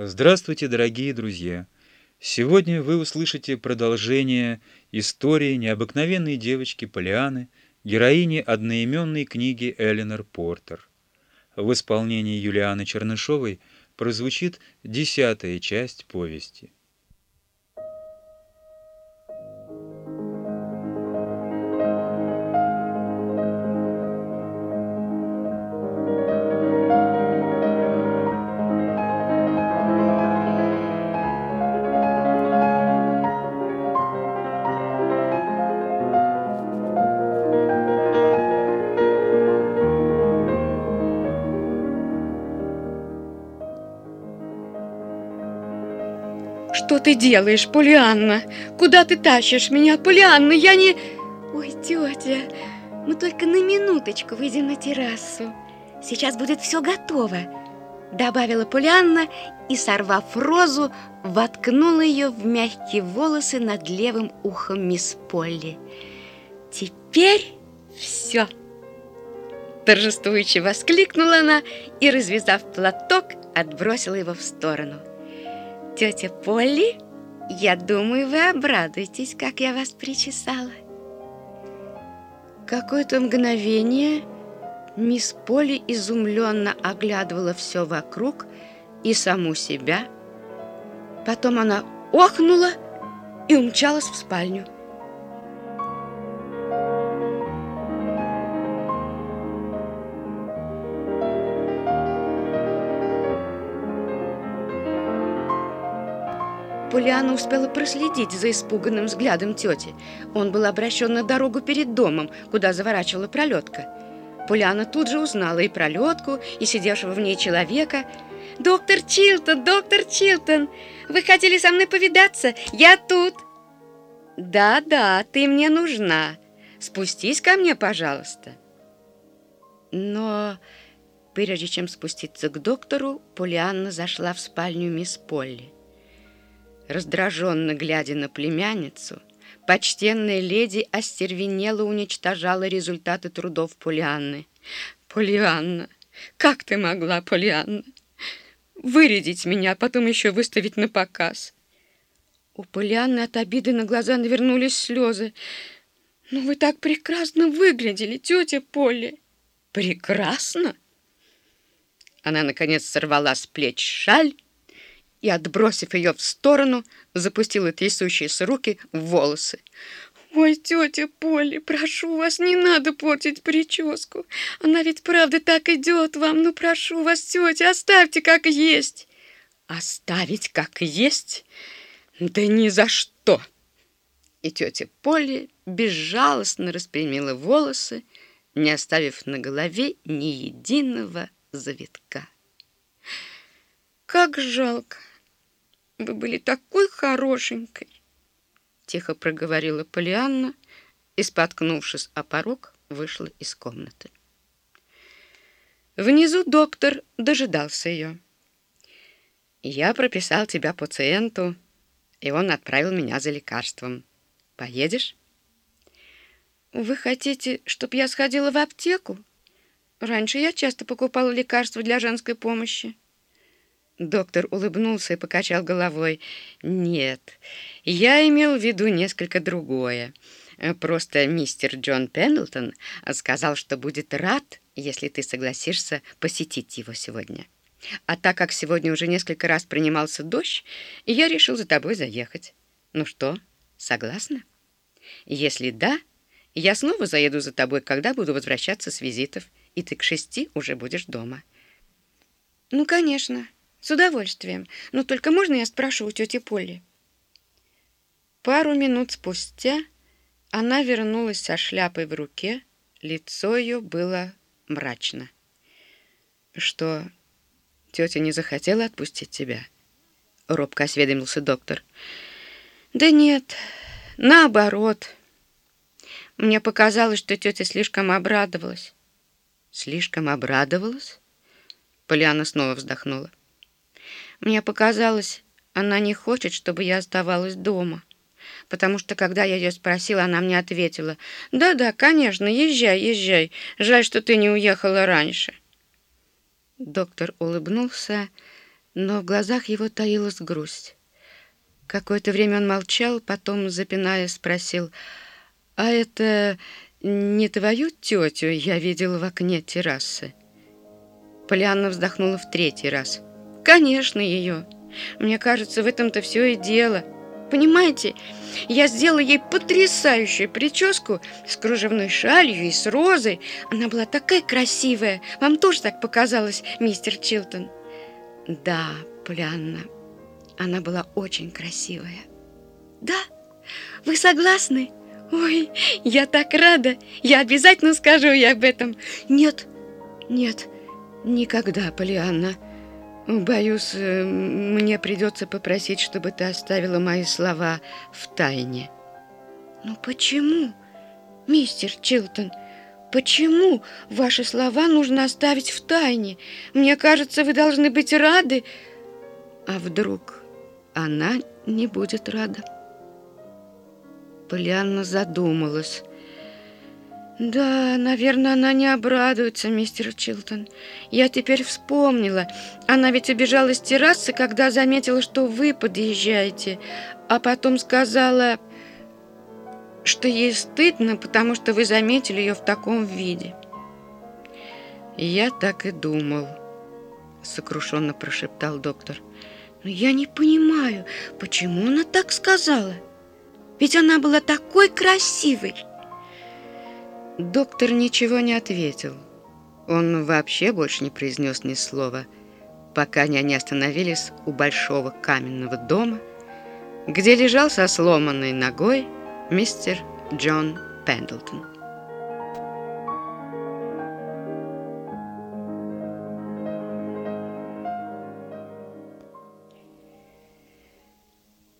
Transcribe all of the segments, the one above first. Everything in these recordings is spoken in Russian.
Здравствуйте, дорогие друзья! Сегодня вы услышите продолжение истории необыкновенной девочки Полианы, героини одноименной книги Эленор Портер. В исполнении Юлианы Чернышовой прозвучит десятая часть повести. Делаешь, Полианна? Куда ты тащишь меня, Полианна? Я не... Ой, тетя, мы только на минуточку выйдем на террасу. Сейчас будет все готово. Добавила Полианна и, сорвав розу, воткнула ее в мягкие волосы над левым ухом мисс Полли. Теперь все. Торжествующе воскликнула она и, развязав платок, отбросила его в сторону. Тетя Полли, я думаю, вы обрадуетесь, как я вас причесала. Какое-то мгновение мисс Полли изумленно оглядывала все вокруг и саму себя. Потом она охнула и умчалась в спальню. Полиана успела проследить за испуганным взглядом тети. Он был обращен на дорогу перед домом, куда заворачивала пролетка. Полиана тут же узнала и пролетку, и сидевшего в ней человека. «Доктор Чилтон, доктор Чилтон, вы хотели со мной повидаться? Я тут!» «Да-да, ты мне нужна. Спустись ко мне, пожалуйста». Но прежде чем спуститься к доктору, Полианна зашла в спальню мисс Полли. Раздраженно глядя на племянницу, почтенная леди остервенело уничтожала результаты трудов Полианны. «Полианна, как ты могла, Полианна, вырядить меня, а потом еще выставить на показ?» У Полианны от обиды на глаза навернулись слезы. «Ну вы так прекрасно выглядели, тетя Полли!» «Прекрасно?» Она, наконец, сорвала с плеч шаль и, отбросив ее в сторону, запустила трясущиеся руки в волосы. «Ой, тетя Полли, прошу вас, не надо портить прическу. Она ведь правда так идет вам. Ну, прошу вас, тетя, оставьте как есть». «Оставить как есть? Да ни за что!» И тетя Полли безжалостно распрямила волосы, не оставив на голове ни единого завитка. «Как жалко! Вы были такой хорошенькой!» Тихо проговорила Полианна и, споткнувшись о порог, вышла из комнаты. Внизу доктор дожидался ее. «Я прописал тебя пациенту, и он отправил меня за лекарством. Поедешь?» «Вы хотите, чтобы я сходила в аптеку? Раньше я часто покупала лекарства для женской помощи». Доктор улыбнулся и покачал головой. «Нет, я имел в виду несколько другое. Просто мистер Джон Пендлтон сказал, что будет рад, если ты согласишься посетить его сегодня. А так как сегодня уже несколько раз принимался дождь, я решил за тобой заехать. Ну что, согласна? Если да, я снова заеду за тобой, когда буду возвращаться с визитов, и ты к шести уже будешь дома». «Ну, конечно». С удовольствием. Но только можно я спрошу у тети Полли? Пару минут спустя она вернулась со шляпой в руке. Лицо ее было мрачно. Что, тетя не захотела отпустить тебя? Робко осведомился доктор. Да нет, наоборот. Мне показалось, что тетя слишком обрадовалась. Слишком обрадовалась? Полиана снова вздохнула. Мне показалось, она не хочет, чтобы я оставалась дома. Потому что, когда я ее спросила, она мне ответила, «Да-да, конечно, езжай, езжай. Жаль, что ты не уехала раньше». Доктор улыбнулся, но в глазах его таилась грусть. Какое-то время он молчал, потом, запиная, спросил, «А это не твою тетю я видел в окне террасы?» Полианна вздохнула в третий раз. «Конечно, ее. Мне кажется, в этом-то все и дело. Понимаете, я сделала ей потрясающую прическу с кружевной шалью и с розой. Она была такая красивая. Вам тоже так показалось, мистер Чилтон?» «Да, Полианна, она была очень красивая». «Да? Вы согласны?» «Ой, я так рада! Я обязательно скажу ей об этом!» «Нет, нет, никогда, Полианна!» Боюсь, э, мне придется попросить, чтобы ты оставила мои слова в тайне. Ну почему, мистер Чилтон? Почему ваши слова нужно оставить в тайне? Мне кажется, вы должны быть рады. А вдруг она не будет рада? Полианна задумалась. «Да, наверное, она не обрадуется, мистер Чилтон. Я теперь вспомнила. Она ведь убежала с террасы, когда заметила, что вы подъезжаете, а потом сказала, что ей стыдно, потому что вы заметили ее в таком виде». «Я так и думал», — сокрушенно прошептал доктор. «Но я не понимаю, почему она так сказала? Ведь она была такой красивой». Доктор ничего не ответил. Он вообще больше не произнес ни слова, пока они не остановились у большого каменного дома, где лежал со сломанной ногой мистер Джон Пендлтон.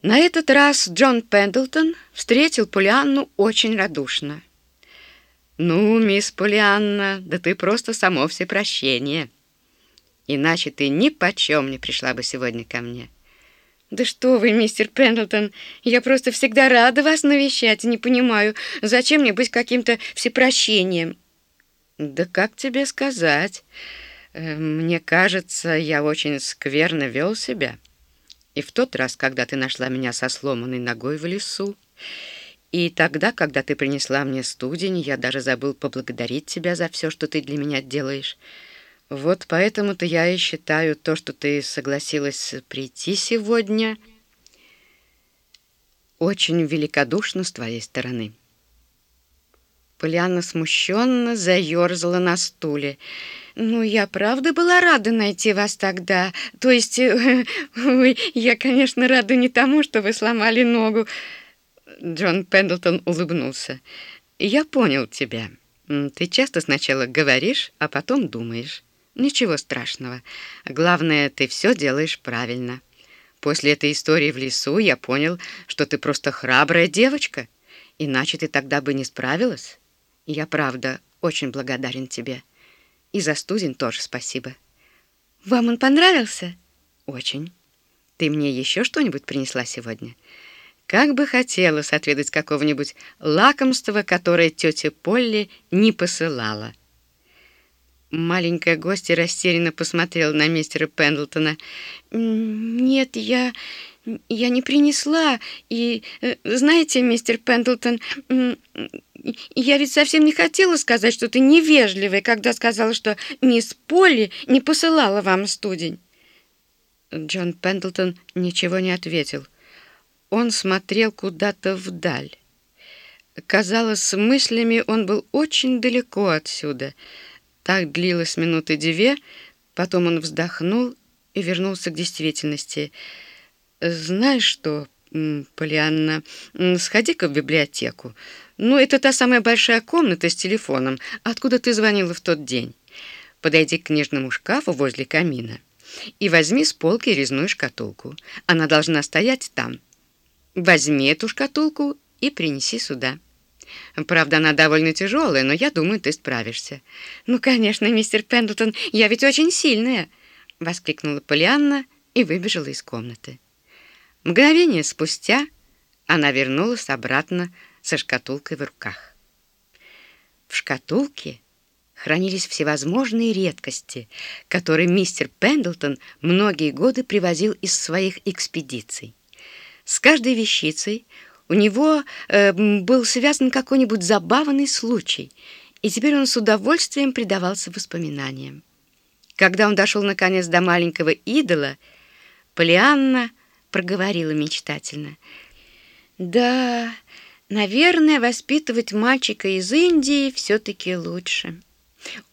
На этот раз Джон Пендлтон встретил Полианну очень радушно. «Ну, мисс Полианна, да ты просто само всепрощение. Иначе ты ни почем не пришла бы сегодня ко мне». «Да что вы, мистер Пендлтон, я просто всегда рада вас навещать не понимаю, зачем мне быть каким-то всепрощением?» «Да как тебе сказать? Э, мне кажется, я очень скверно вел себя. И в тот раз, когда ты нашла меня со сломанной ногой в лесу, и тогда, когда ты принесла мне студень, я даже забыл поблагодарить тебя за все, что ты для меня делаешь. Вот поэтому-то я и считаю то, что ты согласилась прийти сегодня, очень великодушно с твоей стороны. Полианна смущенно заерзала на стуле. «Ну, я правда была рада найти вас тогда. То есть, я, конечно, рада не тому, что вы сломали ногу, Джон Пендлтон улыбнулся. «Я понял тебя. Ты часто сначала говоришь, а потом думаешь. Ничего страшного. Главное, ты все делаешь правильно. После этой истории в лесу я понял, что ты просто храбрая девочка, иначе ты тогда бы не справилась. Я, правда, очень благодарен тебе. И за студень тоже спасибо. Вам он понравился? Очень. Ты мне еще что-нибудь принесла сегодня?» Как бы хотелось отведать какого-нибудь лакомства, которое тетя Полли не посылала. Маленькая гостья растерянно посмотрела на мистера Пендлтона. «Нет, я... я не принесла. И, э, знаете, мистер Пендлтон, я ведь совсем не хотела сказать что-то невежливое, когда сказала, что мисс Полли не посылала вам студень». Джон Пендлтон ничего не ответил. Он смотрел куда-то вдаль. Казалось, мыслями он был очень далеко отсюда. Так длилось минуты две, потом он вздохнул и вернулся к действительности. «Знаешь что, Полианна, сходи-ка в библиотеку. Ну, это та самая большая комната с телефоном, откуда ты звонила в тот день. Подойди к книжному шкафу возле камина и возьми с полки резную шкатулку. Она должна стоять там». Возьми эту шкатулку и принеси сюда. Правда, она довольно тяжелая, но я думаю, ты справишься. Ну, конечно, мистер Пендлтон, я ведь очень сильная, воскликнула Полианна и выбежала из комнаты. Мгновение спустя она вернулась обратно со шкатулкой в руках. В шкатулке хранились всевозможные редкости, которые мистер Пендлтон многие годы привозил из своих экспедиций. С каждой вещицей у него э, был связан какой-нибудь забавный случай, и теперь он с удовольствием предавался воспоминаниям. Когда он дошел наконец до маленького идола, Полианна проговорила мечтательно. «Да, наверное, воспитывать мальчика из Индии все-таки лучше».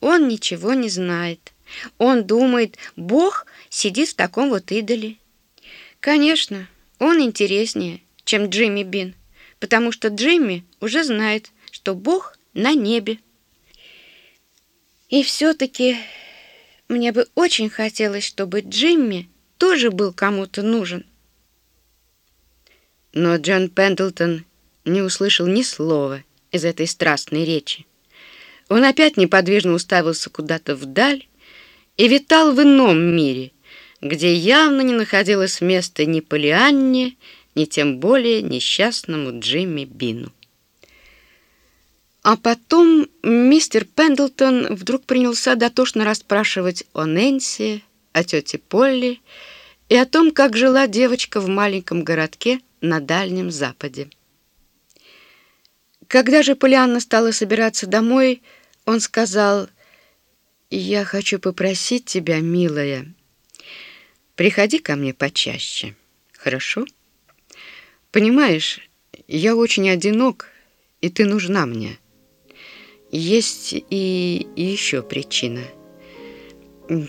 Он ничего не знает. Он думает, Бог сидит в таком вот идоле. Конечно, он интереснее, чем Джимми Бин, потому что Джимми уже знает, что Бог на небе. И все-таки мне бы очень хотелось, чтобы Джимми тоже был кому-то нужен. Но Джон Пендлтон не услышал ни слова из этой страстной речи. Он опять неподвижно уставился куда-то вдаль и витал в ином мире, где явно не находилось места ни Полианне, ни тем более несчастному Джимми Бину. А потом мистер Пендлтон вдруг принялся дотошно расспрашивать о Нэнси, о тете Полли и о том, как жила девочка в маленьком городке на Дальнем Западе. Когда же Полианна стала собираться домой, он сказал, «Я хочу попросить тебя, милая, приходи ко мне почаще, хорошо? Понимаешь, я очень одинок, и ты нужна мне. Есть и, еще причина.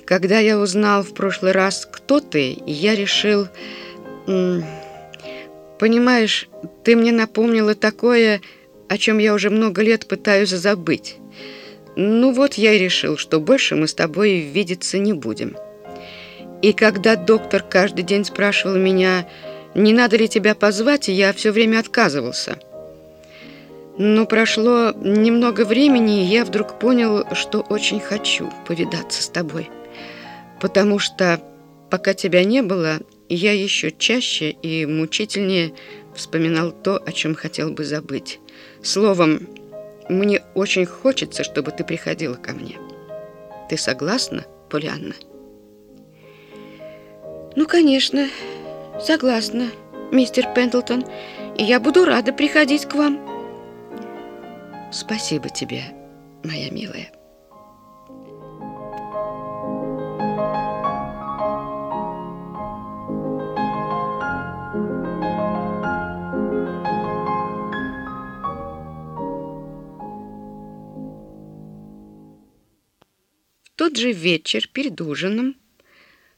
Когда я узнал в прошлый раз, кто ты, я решил... Понимаешь, ты мне напомнила такое, о чем я уже много лет пытаюсь забыть. Ну вот я и решил, что больше мы с тобой видеться не будем. И когда доктор каждый день спрашивал меня, не надо ли тебя позвать, я все время отказывался. Но прошло немного времени, и я вдруг понял, что очень хочу повидаться с тобой. Потому что пока тебя не было, я еще чаще и мучительнее вспоминал то, о чем хотел бы забыть. Словом, мне очень хочется, чтобы ты приходила ко мне. Ты согласна, Полианна? Ну, конечно, согласна, мистер Пендлтон. И я буду рада приходить к вам. Спасибо тебе, моя милая. тот же вечер перед ужином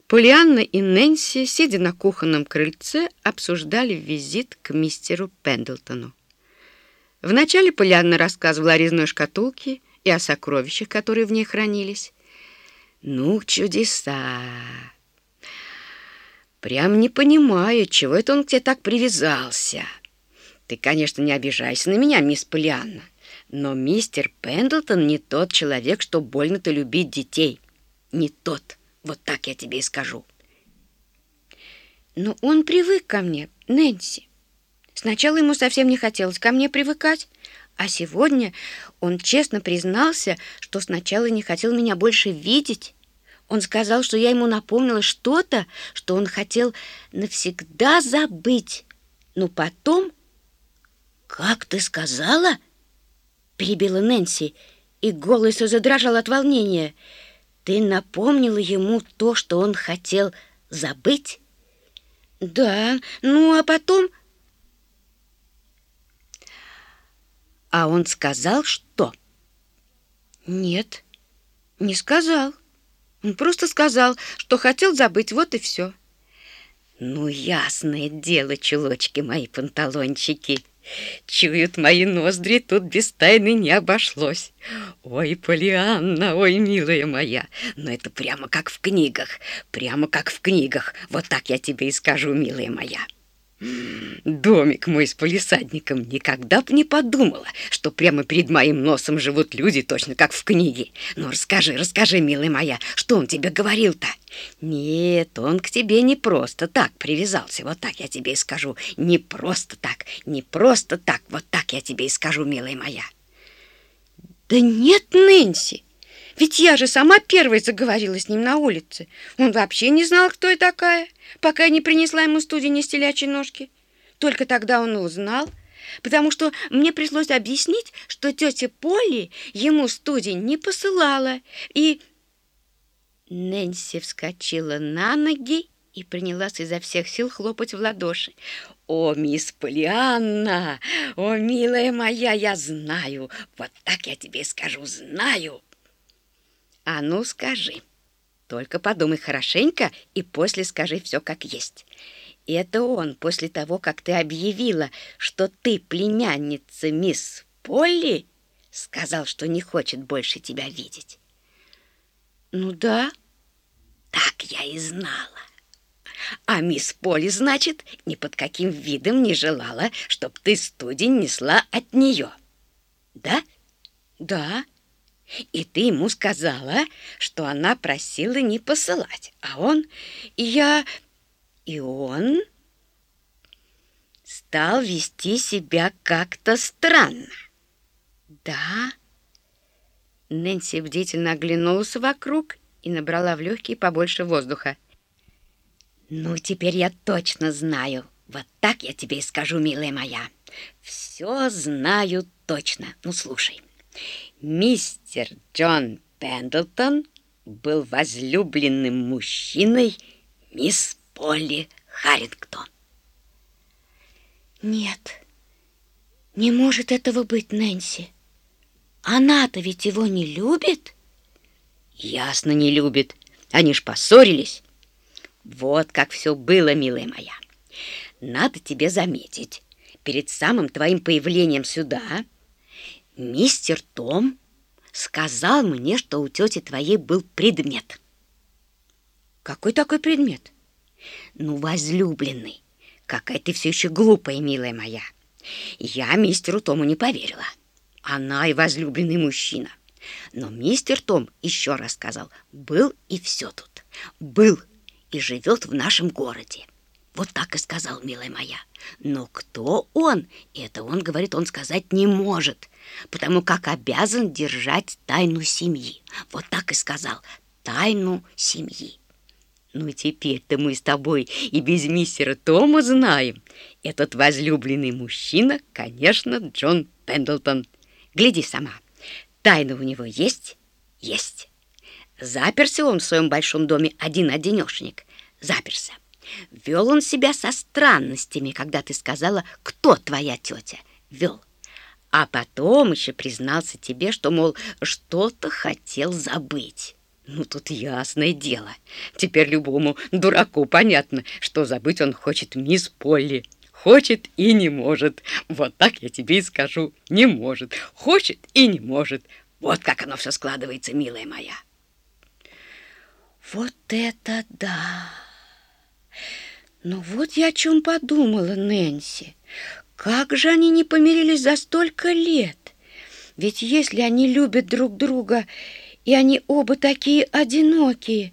Полианна и Нэнси, сидя на кухонном крыльце, обсуждали визит к мистеру Пендлтону. Вначале Полианна рассказывала о резной шкатулке и о сокровищах, которые в ней хранились. «Ну, чудеса! Прям не понимаю, чего это он к тебе так привязался. Ты, конечно, не обижайся на меня, мисс Полианна». Но мистер Пендлтон не тот человек, что больно-то любить детей. Не тот. Вот так я тебе и скажу. Но он привык ко мне, Нэнси. Сначала ему совсем не хотелось ко мне привыкать, а сегодня он честно признался, что сначала не хотел меня больше видеть. Он сказал, что я ему напомнила что-то, что он хотел навсегда забыть. Но потом... «Как ты сказала?» перебила Нэнси, и голос задрожал от волнения. Ты напомнила ему то, что он хотел забыть? Да, ну а потом... А он сказал, что? Нет, не сказал. Он просто сказал, что хотел забыть, вот и все. Ну, ясное дело, чулочки мои панталончики. Чуют мои ноздри, тут без тайны не обошлось. Ой, Полианна, ой, милая моя, но это прямо как в книгах, прямо как в книгах. Вот так я тебе и скажу, милая моя. Домик мой с полисадником никогда бы не подумала, что прямо перед моим носом живут люди, точно как в книге. Ну, расскажи, расскажи, милая моя, что он тебе говорил-то? Нет, он к тебе не просто так привязался, вот так я тебе и скажу. Не просто так, не просто так, вот так я тебе и скажу, милая моя. Да нет, Нэнси, Ведь я же сама первой заговорила с ним на улице. Он вообще не знал, кто я такая, пока я не принесла ему студень из телячьей ножки. Только тогда он узнал, потому что мне пришлось объяснить, что тетя Полли ему студень не посылала. И Нэнси вскочила на ноги и принялась изо всех сил хлопать в ладоши. «О, мисс Полианна! О, милая моя, я знаю! Вот так я тебе скажу, знаю!» «А ну, скажи!» Только подумай хорошенько и после скажи все как есть. И это он после того, как ты объявила, что ты племянница мисс Полли, сказал, что не хочет больше тебя видеть. Ну да, так я и знала. А мисс Полли, значит, ни под каким видом не желала, чтоб ты студень несла от нее. Да? Да. И ты ему сказала, что она просила не посылать, а он... И я... И он стал вести себя как-то странно. Да? Нэнси бдительно оглянулась вокруг и набрала в легкие побольше воздуха. «Ну, теперь я точно знаю. Вот так я тебе и скажу, милая моя. Все знаю точно. Ну, слушай. Мистер Джон Пендлтон был возлюбленным мужчиной мисс Полли Харрингтон. Нет, не может этого быть, Нэнси. Она-то ведь его не любит. Ясно, не любит. Они ж поссорились. Вот как все было, милая моя. Надо тебе заметить, перед самым твоим появлением сюда мистер Том сказал мне, что у тети твоей был предмет. Какой такой предмет? Ну, возлюбленный. Какая ты все еще глупая, милая моя. Я мистеру Тому не поверила. Она и возлюбленный мужчина. Но мистер Том еще раз сказал, был и все тут. Был и живет в нашем городе. Вот так и сказал, милая моя. Но кто он? Это он, говорит, он сказать не может, потому как обязан держать тайну семьи. Вот так и сказал, тайну семьи. Ну, теперь-то мы с тобой и без мистера Тома знаем. Этот возлюбленный мужчина, конечно, Джон Пендлтон. Гляди сама. Тайна у него есть? Есть. Заперся он в своем большом доме один-одинешенек. Заперся. Вел он себя со странностями, когда ты сказала, кто твоя тетя. Вел. А потом еще признался тебе, что, мол, что-то хотел забыть. Ну, тут ясное дело. Теперь любому дураку понятно, что забыть он хочет мисс Полли. Хочет и не может. Вот так я тебе и скажу. Не может. Хочет и не может. Вот как оно все складывается, милая моя. Вот это да! Ну вот я о чем подумала, Нэнси. Как же они не помирились за столько лет? Ведь если они любят друг друга и они оба такие одинокие.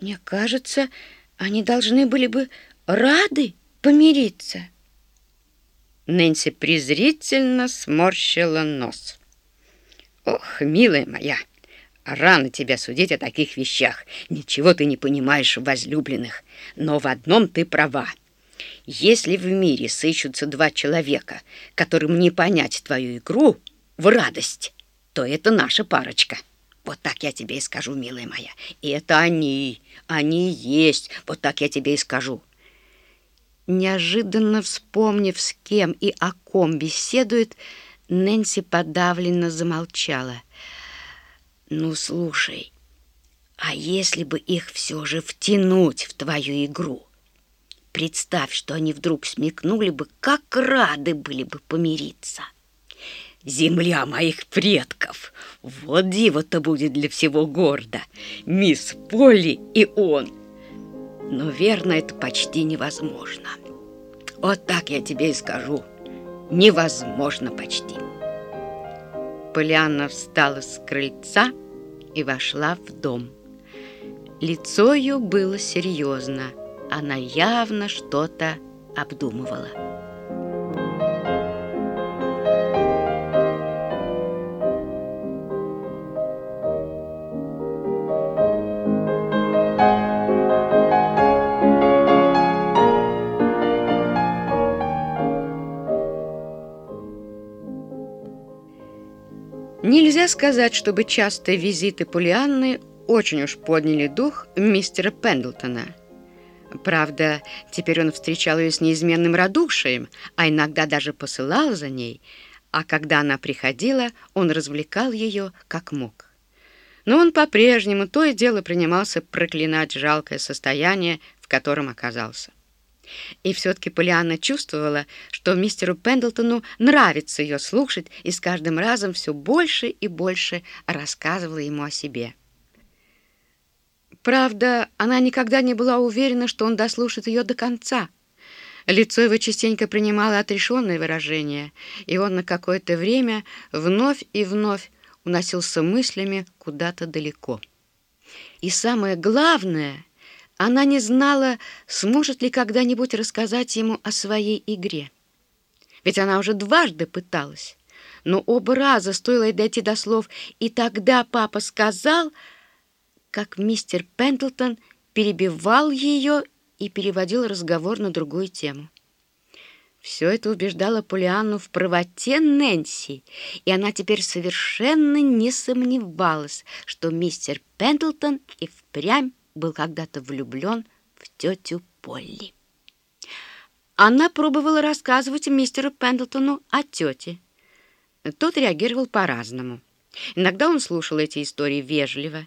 Мне кажется, они должны были бы рады помириться. Нэнси презрительно сморщила нос. «Ох, милая моя, рано тебя судить о таких вещах. Ничего ты не понимаешь в возлюбленных. Но в одном ты права. Если в мире сыщутся два человека, которым не понять твою игру в радость, то это наша парочка». Вот так я тебе и скажу, милая моя. И это они, они есть. Вот так я тебе и скажу. Неожиданно вспомнив, с кем и о ком беседует, Нэнси подавленно замолчала. «Ну, слушай, а если бы их все же втянуть в твою игру? Представь, что они вдруг смекнули бы, как рады были бы помириться» земля моих предков. Вот диво-то будет для всего города, мисс Полли и он. Но верно, это почти невозможно. Вот так я тебе и скажу. Невозможно почти. Полианна встала с крыльца и вошла в дом. Лицо ее было серьезно. Она явно что-то обдумывала. Нельзя сказать, чтобы частые визиты Полианны очень уж подняли дух мистера Пендлтона. Правда, теперь он встречал ее с неизменным радушием, а иногда даже посылал за ней, а когда она приходила, он развлекал ее как мог. Но он по-прежнему то и дело принимался проклинать жалкое состояние, в котором оказался. И все-таки Полианна чувствовала, что мистеру Пендлтону нравится ее слушать, и с каждым разом все больше и больше рассказывала ему о себе. Правда, она никогда не была уверена, что он дослушает ее до конца. Лицо его частенько принимало отрешенное выражение, и он на какое-то время вновь и вновь уносился мыслями куда-то далеко. И самое главное — она не знала, сможет ли когда-нибудь рассказать ему о своей игре. Ведь она уже дважды пыталась. Но оба раза стоило ей дойти до слов, и тогда папа сказал, как мистер Пендлтон перебивал ее и переводил разговор на другую тему. Все это убеждало Полианну в правоте Нэнси, и она теперь совершенно не сомневалась, что мистер Пендлтон и впрямь был когда-то влюблен в тетю Полли. Она пробовала рассказывать мистеру Пендлтону о тете. Тот реагировал по-разному. Иногда он слушал эти истории вежливо,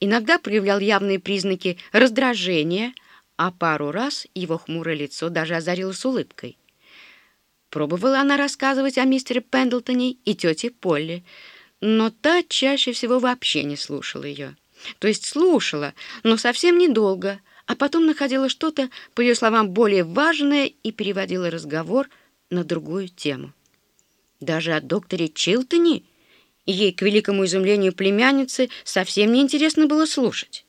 иногда проявлял явные признаки раздражения, а пару раз его хмурое лицо даже озарилось улыбкой. Пробовала она рассказывать о мистере Пендлтоне и тете Полли, но та чаще всего вообще не слушала ее. То есть слушала, но совсем недолго, а потом находила что-то, по ее словам, более важное и переводила разговор на другую тему. Даже о докторе Чилтоне ей, к великому изумлению племянницы, совсем неинтересно было слушать.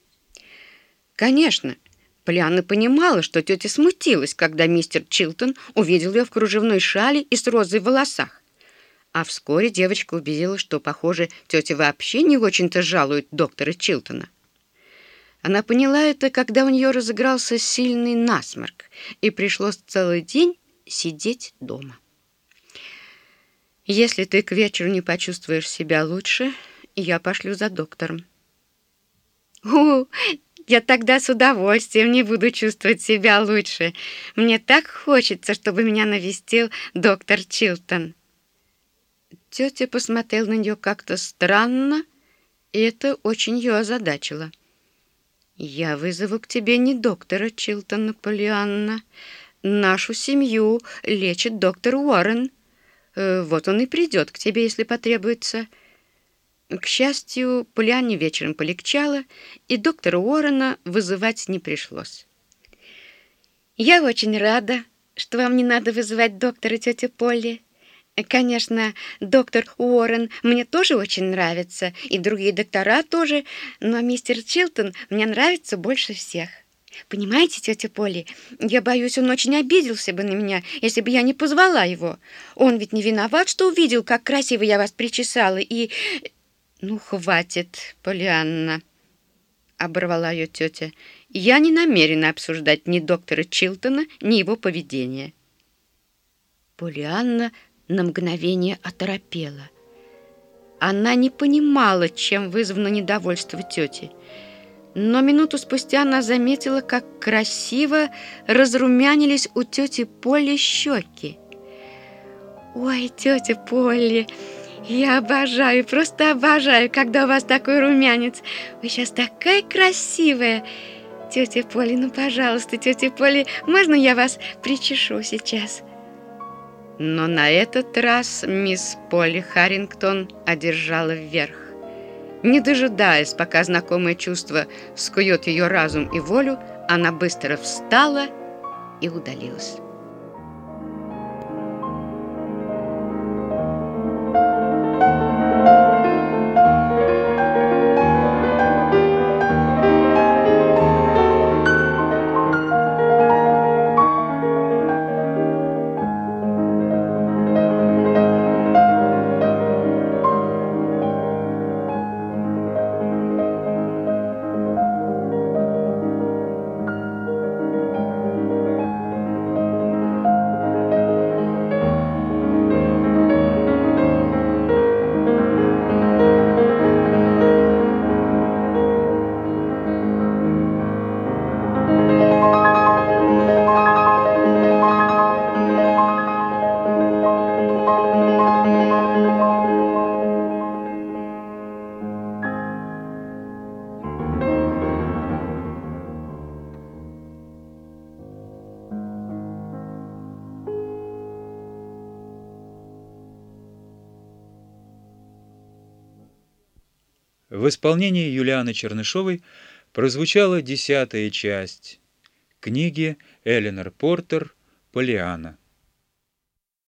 Конечно, Полианна понимала, что тетя смутилась, когда мистер Чилтон увидел ее в кружевной шале и с розой в волосах. А вскоре девочка убедилась, что, похоже, тетя вообще не очень-то жалует доктора Чилтона. Она поняла это, когда у нее разыгрался сильный насморк, и пришлось целый день сидеть дома. «Если ты к вечеру не почувствуешь себя лучше, я пошлю за доктором». «У, я тогда с удовольствием не буду чувствовать себя лучше. Мне так хочется, чтобы меня навестил доктор Чилтон». Тетя посмотрела на нее как-то странно, и это очень ее озадачило. «Я вызову к тебе не доктора Чилтона, Полианна. Нашу семью лечит доктор Уоррен. Э, вот он и придет к тебе, если потребуется». К счастью, Полианне вечером полегчало, и доктора Уоррена вызывать не пришлось. «Я очень рада, что вам не надо вызывать доктора, тетя Полли», Конечно, доктор Уоррен мне тоже очень нравится, и другие доктора тоже, но мистер Чилтон мне нравится больше всех. Понимаете, тетя Полли, я боюсь, он очень обиделся бы на меня, если бы я не позвала его. Он ведь не виноват, что увидел, как красиво я вас причесала, и... Ну, хватит, Полианна, оборвала ее тетя. Я не намерена обсуждать ни доктора Чилтона, ни его поведение. Полианна на мгновение оторопела. Она не понимала, чем вызвано недовольство тети. Но минуту спустя она заметила, как красиво разрумянились у тети Полли щеки. «Ой, тетя Полли, я обожаю, просто обожаю, когда у вас такой румянец. Вы сейчас такая красивая!» «Тетя Полли, ну, пожалуйста, тетя Полли, можно я вас причешу сейчас?» Но на этот раз мисс Полли Харрингтон одержала вверх. Не дожидаясь, пока знакомое чувство скует ее разум и волю, она быстро встала и удалилась. Исполнении Юлианы Чернышовой прозвучала десятая часть книги Эленор Портер «Полиана».